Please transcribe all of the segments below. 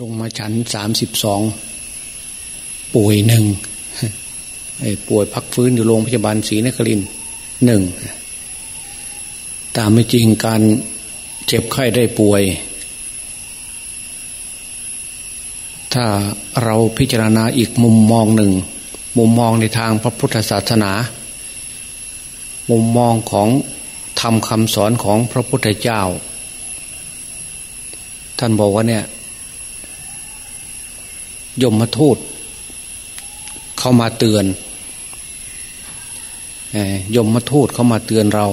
ลงมาชั้นสามสิบสองป่วยหนึ่งป่วยพักฟื้นอยู่โรงพยาบาลศรีนครินหนึ่งตามไม่จริงการเจ็บไข้ได้ป่วย ถ้าเราพิจารณาอีกมุมมองหนึ่ง มุมมองในทางพระพุทธศาสนา มุมมองของทำคำสอนของพระพุทธเจ้า ท่านบอกว่าเนี่ย ยมมาทูต เข้ามาเตือนยมมาทูตเข้ามาเตือนเรา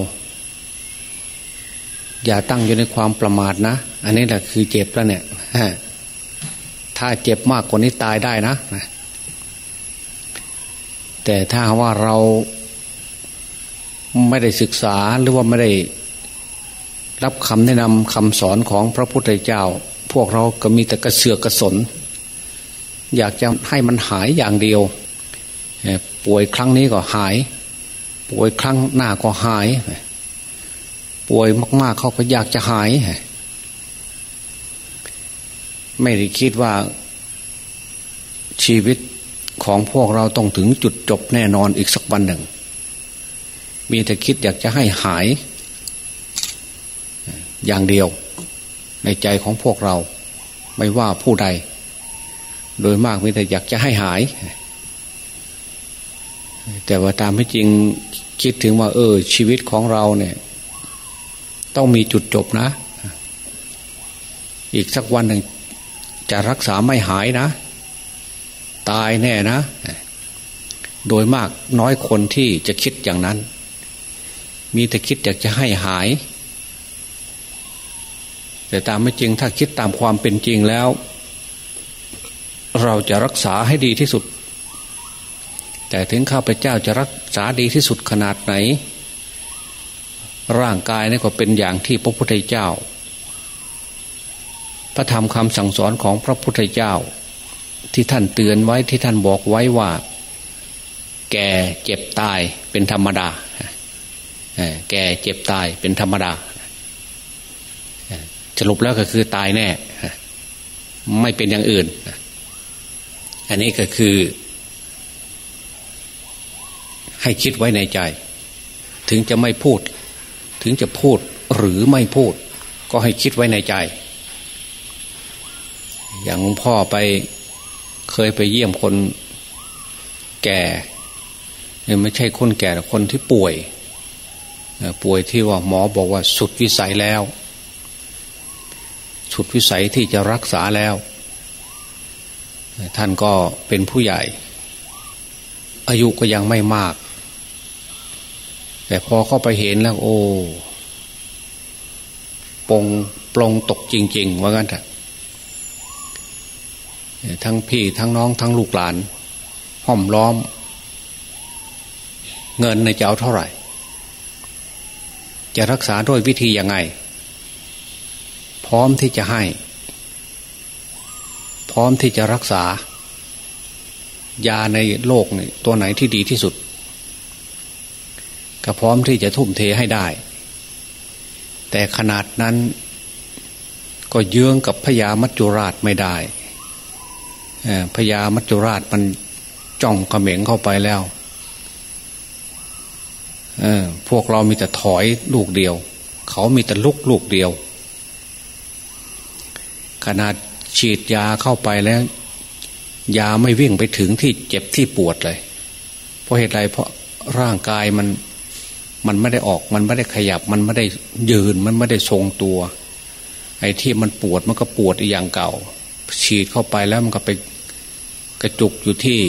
อย่าตั้งอยู่ในความประมาทนะ อันนี้แหละคือเจ็บแล้วเนี่ยถ้าเจ็บมากกว่านี้ตายได้นะแต่ถ้าว่าเราไม่ได้ศึกษาหรือว่าไม่ได้รับคำแนะนำคำสอนของพระพุทธเจ้า พวกเราก็มีแต่กระเสือกกระสน อยากจะให้มันหายอย่างเดียว ป่วยครั้งนี้ก็หาย ป่วยครั้งหน้าก็หาย ป่วยมาก ๆเขาก็อยากจะหาย ไม่ได้คิดว่าชีวิตของพวกเราต้องถึงจุดจบแน่นอนอีกสักวันหนึ่ง มีแต่คิดอยากจะให้หาย อย่างเดียว ในใจของพวกเราไม่ว่าผู้ใด โดยมากมีแต่อยากจะให้หาย แต่ว่าตามให้จริงคิดถึงว่า เออ ชีวิตของเราเนี่ย ต้องมีจุดจบนะ อีกสักวันหนึ่งจะรักษาไม่หายนะ ตายแน่นะ โดยมากน้อยคนที่จะคิดอย่างนั้น มีแต่คิดอยากจะให้หาย แต่ตามไม่จริงถ้าคิดตามความเป็นจริงแล้ว เราจะรักษาให้ดีที่สุด แต่ถึงข้าพเจ้าจะรักษาดีที่สุดขนาดไหน ร่างกายนี่ก็เป็นอย่างที่พระพุทธเจ้า พระธรรมคำสั่งสอนของพระพุทธเจ้า ที่ท่านเตือนไว้ที่ท่านบอกไว้ว่า แก่เจ็บตายเป็นธรรมดา แก่เจ็บตายเป็นธรรมดาสรุปแล้วก็คือตายแน่ ไม่เป็นอย่างอื่น อันนี้ก็คือ ให้คิดไว้ในใจ ถึงจะไม่พูด ถึงจะพูดหรือไม่พูด ก็ให้คิดไว้ในใจ อย่างหลวงพ่อไปเคยไปเยี่ยมคนแก่ไม่ใช่คนแก่แต่คนที่ป่วย ป่วยที่ว่าหมอบอกว่าสุดวิสัยแล้ว สุดวิสัยที่จะรักษาแล้ว ท่านก็เป็นผู้ใหญ่ อายุก็ยังไม่มาก แต่พอเข้าไปเห็นแล้ว โอ้ปงปลงตกจริง ๆ ว่างั้นเถอะทั้งพี่ทั้งน้องทั้งลูกหลาน ห้อมล้อม เงินในเจ้าเท่าไหร่ จะรักษาด้วยวิธียังไง พร้อมที่จะให้ ร้อมที่จะรักษา ยาในโลกนี่ตัวไหนที่ดีที่สุด ก็พร้อมที่จะทุ่มเทให้ได้ แต่ขนาดนั้น ก็เยื้องกับพญามัจจุราชไม่ได้พญามัจจุราชมันจ้องกระเหม็งเข้าไปแล้วพวกเรามีแต่ถอยลูกเดียว เขามีแต่ลุกลูกเดียว ขนาด ฉีดยาเข้าไปแล้ว ยาไม่วิ่งไปถึงที่เจ็บที่ปวดเลย เพราะเหตุไรเพราะร่างกายมันมันไม่ได้ออกมันไม่ได้ขยับมันไม่ได้ยืนมันไม่ได้ทรงตัว ไอ้ที่มันปวดมันก็ปวดอย่างเก่า ฉีดเข้าไปแล้วมันก็ไปกระจุกอยู่ที่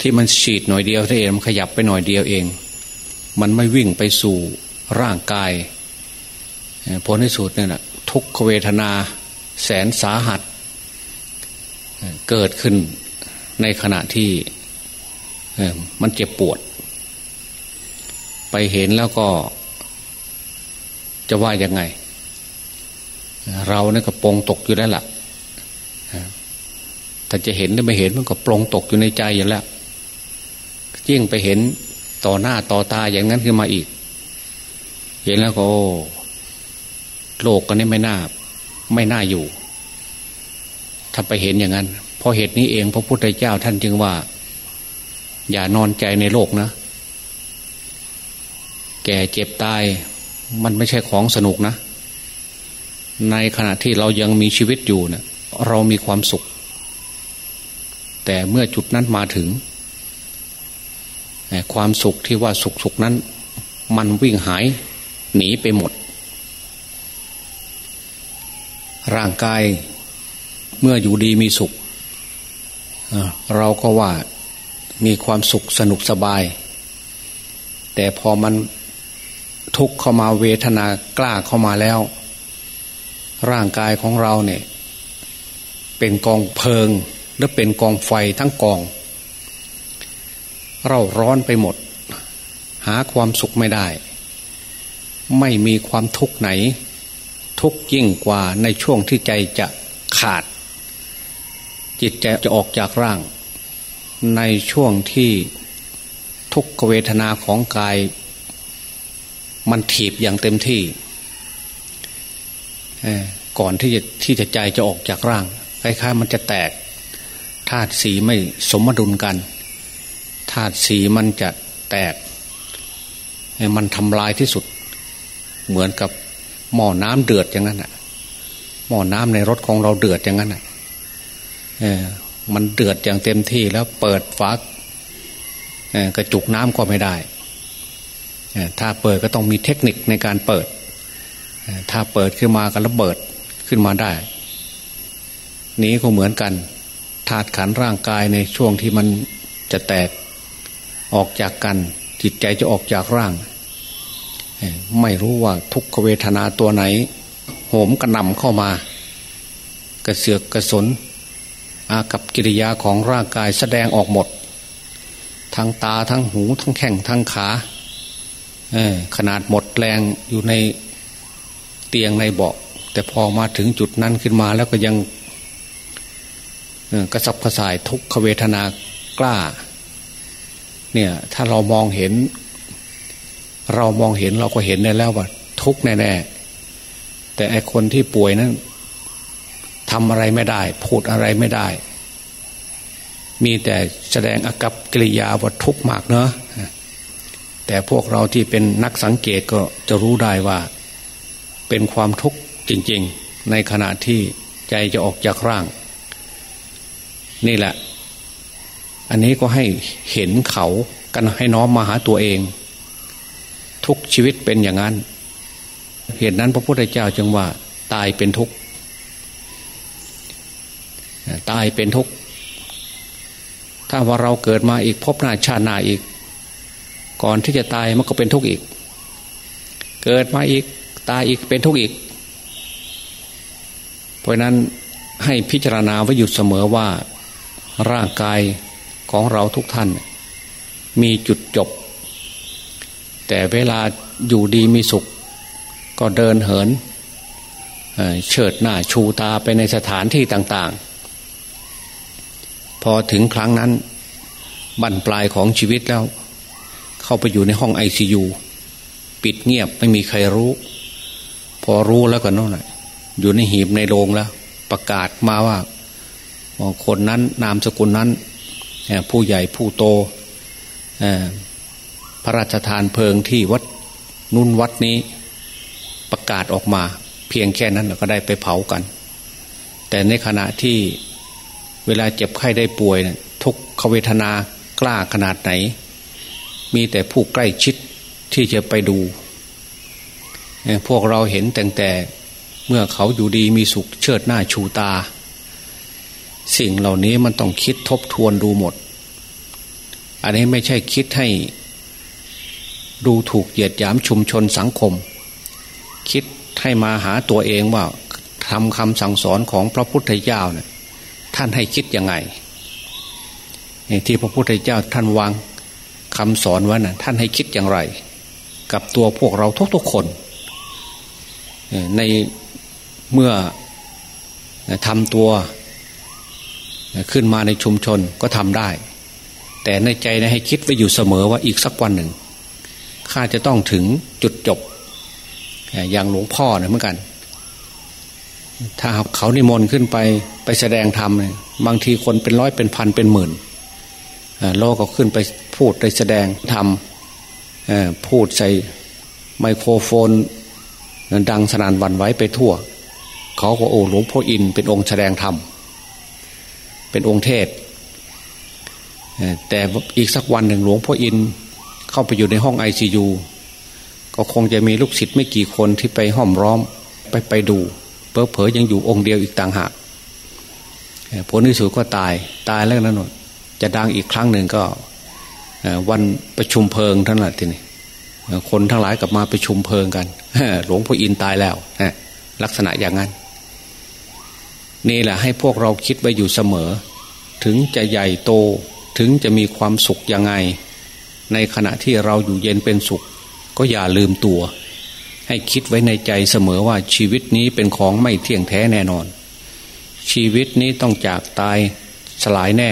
ที่มันฉีดหน่อยเดียวเองมันขยับไปหน่อยเดียวเอง มันไม่วิ่งไปสู่ร่างกายผลที่สุดเนี่ยนะ ทุกขเวทนาแสนสาหัส เกิดขึ้นในขณะที่มันเจ็บปวด ไปเห็นแล้วก็จะว่ายังไง เราเนี่ยก็ปรงตกอยู่แล้วล่ะแต่จะเห็นหรือไม่เห็นมันก็ปรงตกอยู่ในใจอยู่แล้วยิ่งไปเห็นต่อหน้าต่อตาอย่างนั้นขึ้นมาอีก เห็นแล้วก็ โลกกันนี้ไม่น่าไม่น่าอยู่ ถ้าไปเห็นอย่างนั้นเพราะเหตุนี้เอง พระพุทธเจ้าท่านจึงว่า อย่านอนใจในโลกนะ แก่เจ็บตาย มันไม่ใช่ของสนุกนะ ในขณะที่เรายังมีชีวิตอยู่เนะี่ยเรามีความสุข แต่เมื่อจุดนั้นมาถึง ความสุขที่ว่าสุขสุขนั้น มันวิ่งหายหนีไปหมด ร่างกายเมื่ออยู่ดีมีสุข เราก็ว่ามีความสุขสนุกสบาย แต่พอมันทุกข์เข้ามาเวทนากล้าเข้ามาแล้ว ร่างกายของเราเนี่ย เป็นกองเพลิงหรือเป็นกองไฟทั้งกอง เราร้อนไปหมด หาความสุขไม่ได้ ไม่มีความทุกข์ไหน ทุกข์ยิ่งกว่าในช่วงที่ใจจะขาด จิตใจจะออกจากร่าง ในช่วงที่ทุกขเวทนาของกาย มันถีบอย่างเต็มที่ก่อนที่จะที่จะใจจะออกจากร่างคล้ายๆมันจะแตกธาตุสีไม่สมดุลกันธาตุสีมันจะแตก มันทำลายที่สุด เหมือนกับ หม้อน้ำเดือดอย่างนั้นอะหม้อน้ำในรถของเราเดือดอย่างนั้นอะเออมันเดือดอย่างเต็มที่แล้วเปิดฝากระจุกน้ำก็ไม่ได้ ถ้าเปิดก็ต้องมีเทคนิคในการเปิด ถ้าเปิดขึ้นมาก็ระเบิดขึ้นมาได้ นี้ก็เหมือนกันธาตุขันร่างกายในช่วงที่มันจะแตกออกจากกัน จิตใจจะออกจากร่าง ไม่รู้ว่าทุกขเวทนาตัวไหน โหมกระนำเข้ามา กระเสือกกระสน อากับกิริยาของร่างกายแสดงออกหมด ทั้งตาทั้งหูทั้งแข้งทั้งขาขนาดหมดแรงอยู่ในเตียงในเบาะแต่พอมาถึงจุดนั้นขึ้นมาแล้วก็ยังกระสับกระส่ายทุกขเวทนากล้า เนี่ย ถ้าเรามองเห็น เรามองเห็นเราก็เห็นได้แล้วว่า ทุกแน่ๆแต่ไอคนที่ป่วยนั้นทำอะไรไม่ได้ พูดอะไรไม่ได้ มีแต่แสดงอากับกิริยาว่าทุกข์มากเนอะแต่พวกเราที่เป็นนักสังเกตก็จะรู้ได้ว่า เป็นความทุกข์จริง ๆ ในขณะที่ใจจะออกจากร่าง นี่แหละ อันนี้ก็ให้เห็นเขากันให้น้อมมาหาตัวเอง ทุกชีวิตเป็นอย่างนั้น เหตุนั้นพระพุทธเจ้าจึงว่า ตายเป็นทุกข์ตายเป็นทุกข์ถ้าว่าเราเกิดมาอีกพบหน้าชาติหน้าอีก ก่อนที่จะตายมันก็เป็นทุกข์อีก เกิดมาอีกตายอีกเป็นทุกข์อีก เพราะนั้นให้พิจารณาไว้อยู่เสมอว่าร่างกายของเราทุกท่าน มีจุดจบ แต่เวลาอยู่ดีมีสุข ก็เดินเหินเฉิดหน้าชูตาไปในสถานที่ต่าง ๆ พอถึงครั้งนั้นบั้นปลายของชีวิตแล้ว เข้าไปอยู่ในห้องไอซียูปิดเงียบไม่มีใครรู้ พอรู้แล้วก็นั่นแหละอยู่ในหีบในโรงแล้ว ประกาศมาว่าคนนั้นนามสกุลนั้นผู้ใหญ่ผู้โต พระราชทานเพลิงที่วัดนุ่นวัดนี้ประกาศออกมา เพียงแค่นั้นเราก็ได้ไปเผากัน แต่ในขณะที่เวลาเจ็บไข้ได้ป่วยนะทุกขเวทนากล้าขนาดไหน มีแต่ผู้ใกล้ชิดที่จะไปดู พวกเราเห็นแต่แต่เมื่อเขาอยู่ดีมีสุขเชิดหน้าชูตา สิ่งเหล่านี้มันต้องคิดทบทวนดูหมด อันนี้ไม่ใช่คิดให้ ดูถูกเหยียดหยามชุมชนสังคม คิดให้มาหาตัวเองว่าทำคำสั่งสอนของพระพุทธเจ้าเนี่ยท่านให้คิดยังไงที่พระพุทธเจ้าท่านวางคำสอนไว้นะ่ะท่านให้คิดอย่างไร กับตัวพวกเราทุกๆคนในเมื่อทำตัวขึ้นมาในชุมชนก็ทำได้ แต่ในใจนะให้คิดไว้อยู่เสมอว่าอีกสักวันหนึ่ง ข้าจะต้องถึงจุดจบ อย่างหลวงพ่อเนี่ยเหมือนกัน ถ้าเขานิมนต์ขึ้นไปไปแสดงธรรมเนี่ยบางทีคนเป็นร้อยเป็นพันเป็นหมื่นโลก็ขึ้นไปพูดไปแสดงธรรมพูดใส่ไมโครโฟน ดังสนานวันไว้ไปทั่ว เขาก็โอ้หลวงพ่ออินเป็นองค์แสดงธรรม เป็นองค์เทศ แต่อีกสักวันหนึ่งหลวงพ่ออิน เข้าไปอยู่ในห้องไอซียูก็คงจะมีลูกศิษย์ไม่กี่คนที่ไปห้อมร้อมไปไปดูเพอเผยยังอยู่องค์เดียวอีกต่างหากผลที่สุดก็ตายตายแล้วนั่นจะดังอีกครั้งหนึ่งก็วันประชุมเพลิงท่านแหละทีนี้คนทั้งหลายกลับมาประชุมเพลิงกันหลวงพ่ออินตายแล้วลักษณะอย่างนั้น นี่แหละให้พวกเราคิดไว้อยู่เสมอ ถึงจะใหญ่โตถึงจะมีความสุขยังไง ในขณะที่เราอยู่เย็นเป็นสุข ก็อย่าลืมตัว ให้คิดไว้ในใจเสมอว่าชีวิตนี้เป็นของไม่เที่ยงแท้แน่นอน ชีวิตนี้ต้องจากตายสลายแน่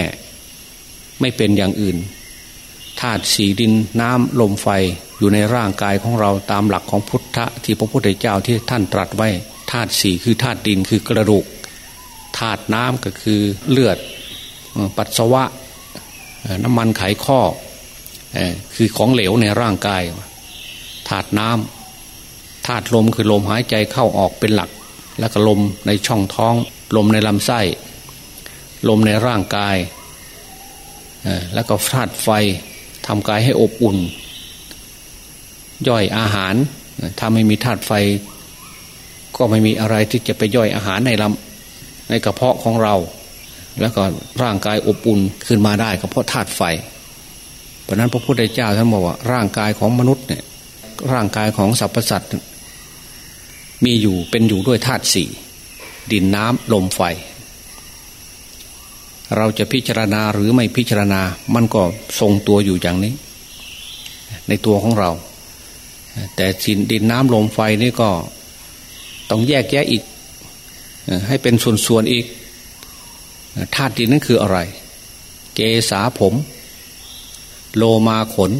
ไม่เป็นอย่างอื่นธาตุสีดินน้ำลมไฟอยู่ในร่างกายของเราตามหลักของพุทธะที่พระพุทธเจ้าที่ท่านตรัสไว้ธาตุสีคือธาตุดินคือกระดูกธาตุน้ำก็คือเลือดปัสสาวะ น้ำมันไขข้อ คือของเหลวในร่างกายธาตุน้ำธาตุลมคือลมหายใจเข้าออกเป็นหลัก แล้วก็ลมในช่องท้อง ลมในลำไส้ ลมในร่างกาย แล้วก็ธาตุไฟทำกายให้อบอุ่น ย่อยอาหาร ถ้าไม่มีธาตุไฟ ก็ไม่มีอะไรที่จะไปย่อยอาหารในลำในกระเพาะของเรา แล้วก็ร่างกายอบอุ่นขึ้นมาได้ก็เพราะธาตุไฟ ราะนั้นพระพุทธเจ้าท่านบอกว่าร่างกายของมนุษย์เนี่ยร่างกายของสรรพสัตว์มีอยู่เป็นอยู่ด้วยธาตุสี่ดินน้ำลมไฟ เราจะพิจารณาหรือไม่พิจารณา มันก็ทรงตัวอยู่อย่างนี้ ในตัวของเรา แต่สินดินน้ำลมไฟนี่ก็ต้องแยกแยะอีก ให้เป็นส่วนๆอีกธาตุดินนั่นคืออะไร เกษาผม โลมาขน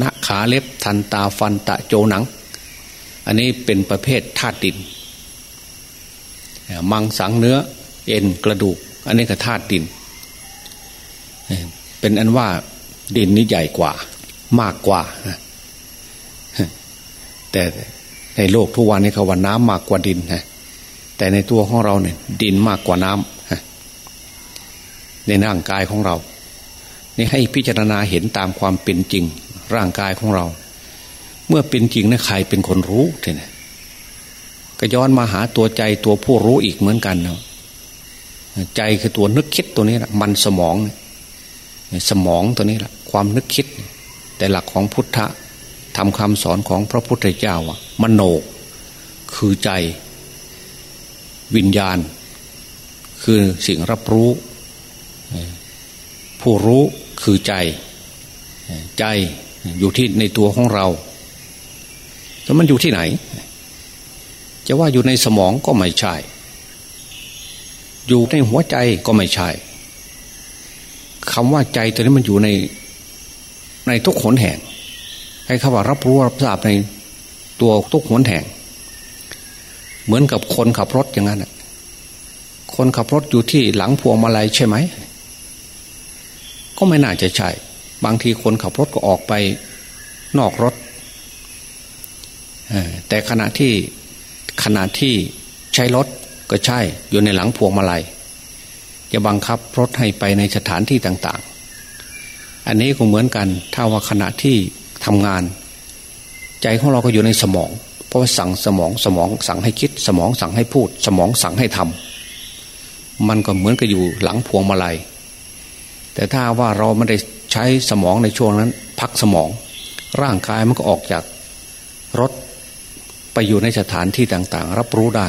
นขาเล็บทันตาฟันตะโจหนัง อันนี้เป็นประเภทธาตุดิน มังสังเนื้อ เอ็นกระดูก อันนี้ก็ธาตุดิน เป็นอันว่าดินนี้ใหญ่กว่า มากกว่า แต่ในโลกทุกวันนี้เขาว่าน้ำมากกว่าดินนะแต่ในตัวของเราเนี่ยดินมากกว่าน้ำในร่างกายของเรา นี่ให้พิจารณาเห็นตามความเป็นจริงร่างกายของเรา เมื่อเป็นจริงนะใครเป็นคนรู้ทีนี้ก็ย้อนมาหาตัวใจตัวผู้รู้อีกเหมือนกันเนาะใจคือตัวนึกคิดตัวนี้แหละมันสมองสมองตัวนี้แหละความนึกคิด แต่หลักของพุทธะทำคำสอนของพระพุทธเจ้าอะมโนคือใจวิญญาณ คือสิ่งรับรู้ ผู้รู้ คือใจ ใจอยู่ที่ในตัวของเราแล้วมันอยู่ที่ไหน จะว่าอยู่ในสมองก็ไม่ใช่ อยู่ในหัวใจก็ไม่ใช่คำว่าใจตัวนี้มันอยู่ในในทุกขนแห่งให้คำว่ารับรู้รับทราบในตัวทุกขนแห่ง เหมือนกับคนขับรถอย่างนั้นคนขับรถอยู่ที่หลังพวงมาลัยใช่ไหม ก็ไม่น่าจะใช่ บางทีคนขับรถก็ออกไปนอกรถ แต่ขณะที่ขณะที่ใช้รถก็ใช่อยู่ในหลังพวงมาลัยจะบังคับรถให้ไปในสถานที่ต่างๆ อันนี้ก็เหมือนกัน ถ้าว่าขณะที่ทำงาน ใจของเราก็อยู่ในสมอง เพราะว่าสั่งสมองสมองสั่งให้คิด สมองสั่งให้พูด สมองสั่งให้ทำมันก็เหมือนกับอยู่หลังพวงมาลัย แต่ถ้าว่าเราไม่ได้ใช้สมองในช่วงนั้น พักสมอง ร่างกายมันก็ออกจากรถไปอยู่ในสถานที่ต่างๆ รับรู้ได้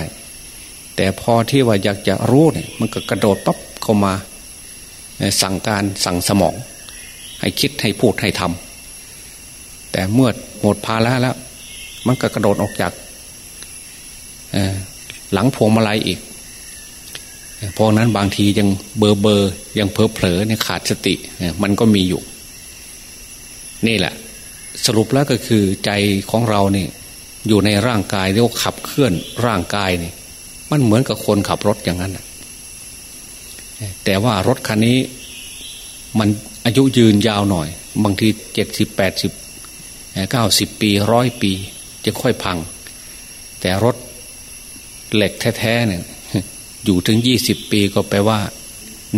แต่พอที่ว่าอยากจะรู้เนี่ยมันก็กระโดดปั๊บเข้ามาสั่งการสั่งสมอง ให้คิดให้พูดให้ทำแต่เมื่อหมดภาระแล้ว มันก็กระโดดออกจากหลังพวงมาลัยอีก เพราะนั้นบางทียังเบอร์เบอร์ยังเพลอเผลอเนี่ยขาดสติมันก็มีอยู่ นี่แหละ สรุปแล้วก็คือใจของเราเนี่ยอยู่ในร่างกายเรียกว่าขับเคลื่อนร่างกายเนี่ยมันเหมือนกับคนขับรถอย่างนั้นแต่ว่ารถคันนี้มันอายุยืนยาวหน่อย บางทีเจ็ดสิบแปดสิบเก้าสิบปีร้อยปีจะค่อยพัง แต่รถเหล็กแท้ๆเนี่ย อยู่ถึงยี่สิบปีก็แปลว่า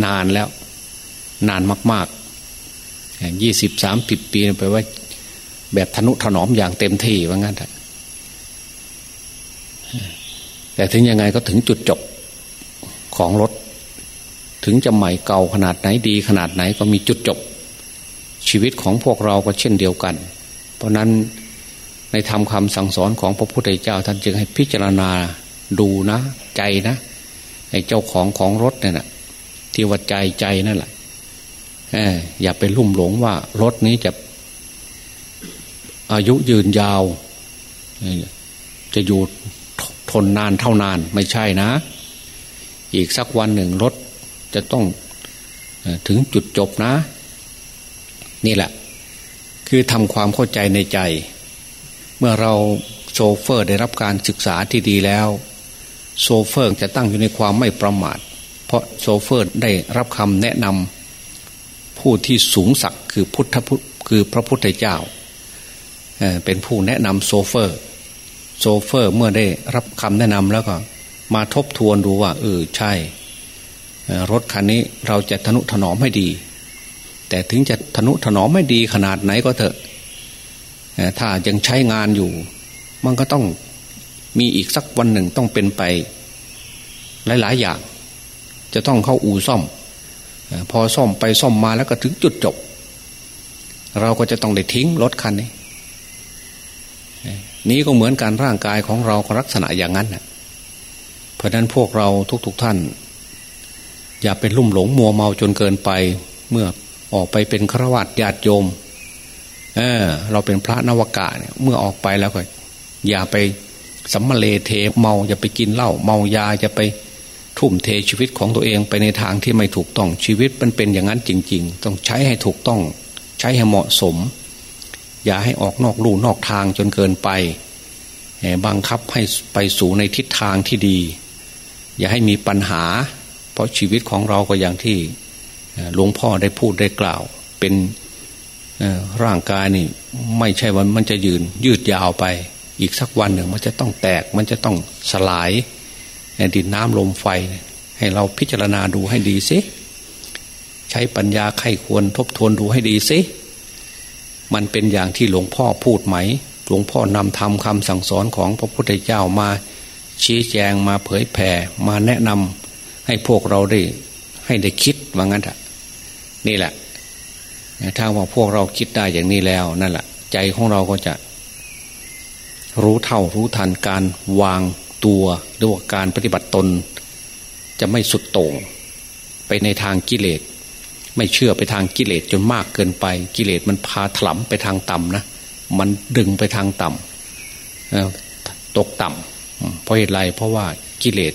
นานแล้ว นานมากๆยี่สิบสามสิบปีแปลว่า แบบทนุถนอมอย่างเต็มที่ว่างั้นแต่ถึงยังไงก็ถึงจุดจบของรถ ถึงจะใหม่เก่าขนาดไหนดีขนาดไหนก็มีจุดจบ ชีวิตของพวกเราก็เช่นเดียวกัน เพราะนั้นในธรรมคำสั่งสอนของพระพุทธเจ้าท่านจึงให้พิจารณาดูนะ ใจนะ อ้เจ้าของของรถเนี่ยนะที่ว่าใจใจนั่นแหละอย่าไปลุ่มหลงว่ารถนี้จะ อายุยืนยาว จะอยู่ทนนานเท่านาน ไม่ใช่นะ อีกสักวันหนึ่งรถจะต้องถึงจุดจบนะ นี่แหละ คือทำความเข้าใจในใจ เมื่อเราโชเฟอร์ได้รับการศึกษาที่ดีแล้ว โชเฟอร์จะตั้งอยู่ในความไม่ประมาท เพราะโชเฟอร์ได้รับคำแนะนำผู้ที่สูงสักคือพุทธพุทคือพระพุทธเจ้าเป็นผู้แนะนำโชเฟอร์ โซเฟอร์เมื่อได้รับคำแนะนำแล้วก็มาทบทวนดูว่า เออใช่ รถคันนี้เราจะทนุถนอมให้ดี แต่ถึงจะทนุถนอมไม่ดีขนาดไหนก็เถอะถ้ายังใช้งานอยู่ มันก็ต้อง มีอีกสักวันหนึ่งต้องเป็นไป หลาย ๆ อย่าง จะต้องเข้าอู่ซ่อม พอซ่อมไปซ่อมมาแล้วก็ถึงจุดจบ เราก็จะต้องได้ทิ้งรถคันนี้ นี้ก็เหมือนการร่างกายของเราก็ลักษณะอย่างนั้นเพราะนั้นพวกเราทุกๆทท่าน อย่าเป็นลุ่มหลงมัวเมาจนเกินไป เมื่อออกไปเป็นฆราวาสญาติโยมเออเราเป็นพระนวกะเนี่ยเมื่อออกไปแล้วก็อย่าไป สัมมาเลเทเมาอย่าไปกินเหล้าเมายาจะไปทุ่มเทชีวิตของตัวเองไปในทางที่ไม่ถูกต้องชีวิตมันเป็นอย่างนั้นจริง ๆ ต้องใช้ให้ถูกต้อง ใช้ให้เหมาะสม อย่าให้ออกนอกลู่นอกทางจนเกินไปบังคับให้ไปสู่ในทิศทางที่ดี อย่าให้มีปัญหา เพราะชีวิตของเราก็อย่างที่หลวงพ่อได้พูดได้กล่าว เป็นร่างกายนี่ ไม่ใช่ว่ามันจะยืนยืดยาวไป อีกสักวันหนึ่งมันจะต้องแตก มันจะต้องสลายดินน้ำลมไฟ ให้เราพิจารณาดูให้ดีสิใช้ปัญญาไข้ควรทบทวนดูให้ดีสิมันเป็นอย่างที่หลวงพ่อพูดไหม หลวงพ่อนำทำคำสั่งสอนของพระพุทธเจ้ามา ชี้แจงมาเผยแผ่มาแนะนำให้พวกเราได้ ให้ได้คิดว่างั้นอะนี่แหละถ้าว่าพวกเราคิดได้อย่างนี้แล้วนั่นแหละใจของเราก็จะ รู้เท่ารู้ทันการวางตัวด้วยการปฏิบัติตน จะไม่สุดโต่งไปในทางกิเลส ไม่เชื่อไปทางกิเลสจนมากเกินไป กิเลสมันพาถลำไปทางต่ำนะมันดึงไปทางต่ำตกต่ำเพราะเหตุไรเพราะว่ากิเลส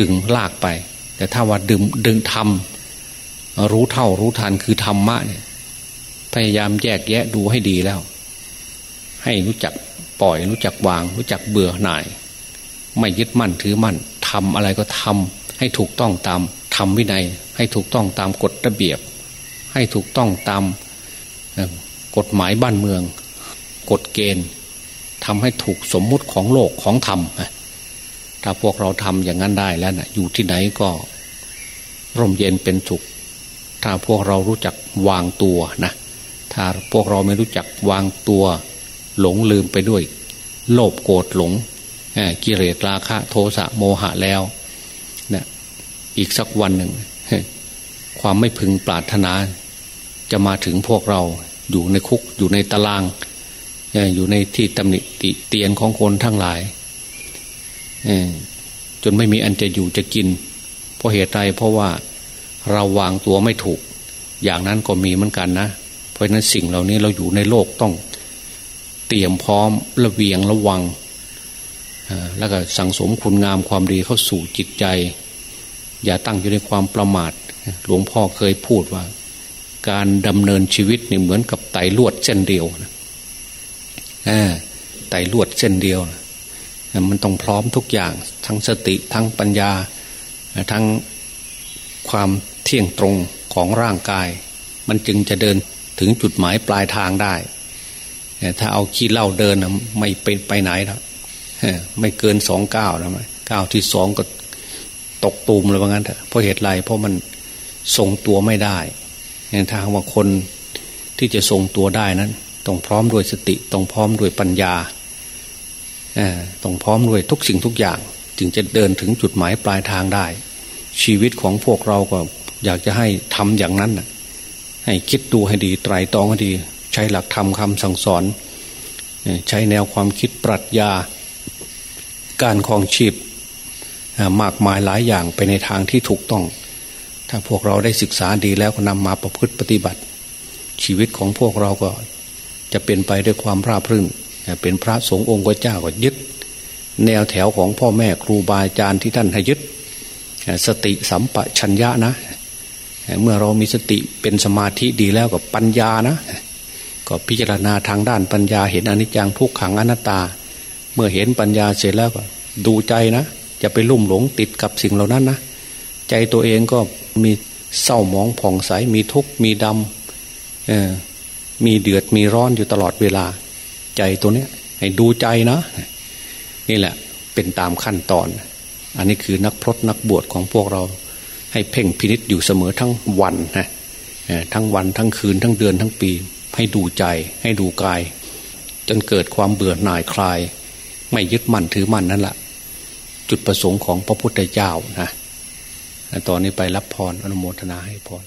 ดึงลากไป แต่ถ้าว่าดึงดึงทำรู้เท่ารู้ทันคือธรรมะเนี่ยพยายามแยกแยะดูให้ดีแล้ว ให้รู้จัก ปล่อยรู้จักวาง รู้จักเบื่อหน่าย ไม่ยึดมั่นถือมั่นทำอะไรก็ทำให้ถูกต้องตามทำวินัย ให้ถูกต้องตามกฎระเบียบ ให้ถูกต้องตามกฎหมายบ้านเมือง กฎเกณฑ์ทำให้ถูกสมมุติของโลกของธรรมถ้าพวกเราทำอย่างนั้นได้แล้วนะอยู่ที่ไหนก็ร่มเย็นเป็นสุข ถ้าพวกเรารู้จักวางตัวนะ ถ้าพวกเราไม่รู้จักวางตัว หลงลืมไปด้วย โลภโกรธหลงกิเลสราคะ โทสะโมหะแล้วอีกสักวันหนึ่ง ความไม่พึงปรารถนา จะมาถึงพวกเราอยู่ในคุกอยู่ในตาราง อยู่ในที่ตำหนิติเตียนของคนทั้งหลายจนไม่มีอันจะอยู่จะกิน เพราะเหตุใดเพราะว่าเราวางตัวไม่ถูก อย่างนั้นก็มีเหมือนกันนะ เพราะฉะนั้นสิ่งเหล่านี้เราอยู่ในโลกต้อง เตรียมพร้อมระเวียงระวัง แล้วก็สั่งสมคุณงามความดีเข้าสู่จิตใจ อย่าตั้งอยู่ในความประมาท หลวงพ่อเคยพูดว่า การดำเนินชีวิตนี่เหมือนกับไตลวดเส้นเดียวนะไตลวดเส้นเดียวนะมันต้องพร้อมทุกอย่าง ทั้งสติทั้งปัญญา ทั้งความเที่ยงตรงของร่างกาย มันจึงจะเดินถึงจุดหมายปลายทางได้ ถ้าเอาขี้เหล่าเดินไม่เป็นไปไหนแล้วไม่เกินสองก้าวแล้วไหมก้าวที่สองก็ตกตูมเลยว่างั้นเถอะเพราะเหตุไรเพราะมันทรงตัวไม่ได้ถ้าว่าคนที่จะทรงตัวได้นั้นต้องพร้อมด้วยสติต้องพร้อมด้วยปัญญาต้องพร้อมด้วยทุกสิ่งทุกอย่าง จึงจะเดินถึงจุดหมายปลายทางได้ ชีวิตของพวกเราก็อยากจะให้ทำอย่างนั้นให้คิดดูให้ดีไตรตรองให้ดี ใช้หลักธรรมคำสั่งสอน ใช้แนวความคิดปรัชญา การคลองชีพมากมายหลายอย่างไปในทางที่ถูกต้อง ถ้าพวกเราได้ศึกษาดีแล้วก็นำมาประพฤติปฏิบัติ ชีวิตของพวกเราก็จะเป็นไปด้วยความราบรื่นเป็นพระสงฆ์องค์เจ้าก็ยึด แนวแถวของพ่อแม่ครูบาอาจารย์ที่ท่านให้ยึด สติสัมปชัญญะนะ เมื่อเรามีสติเป็นสมาธิดีแล้วกับปัญญานะ ก็พิจารณาทางด้านปัญญาเห็นอนิจจังทุกขังอนัตตา เมื่อเห็นปัญญาเสร็จแล้วก็ดูใจนะจะไปลุ่มหลงติดกับสิ่งเหล่านั้นนะใจตัวเองก็มีเศร้าหมองผ่องใสมีทุกข์มีดำมีเดือดมีร้อนอยู่ตลอดเวลา ใจตัวเนี้ยให้ดูใจนะ นี่แหละเป็นตามขั้นตอน อันนี้คือนักพรตนักบวชของพวกเรา ให้เพ่งพินิษอยู่เสมอทั้งวันนะทั้งวันทั้งคืนทั้งเดือนทั้งปี ให้ดูใจให้ดูกาย จนเกิดความเบื่อหน่ายคลาย ไม่ยึดมั่นถือมั่นนั่นแหละจุดประสงค์ของพระพุทธเจ้านะตอนนี้ไปรับพรอนุโมทนาให้พร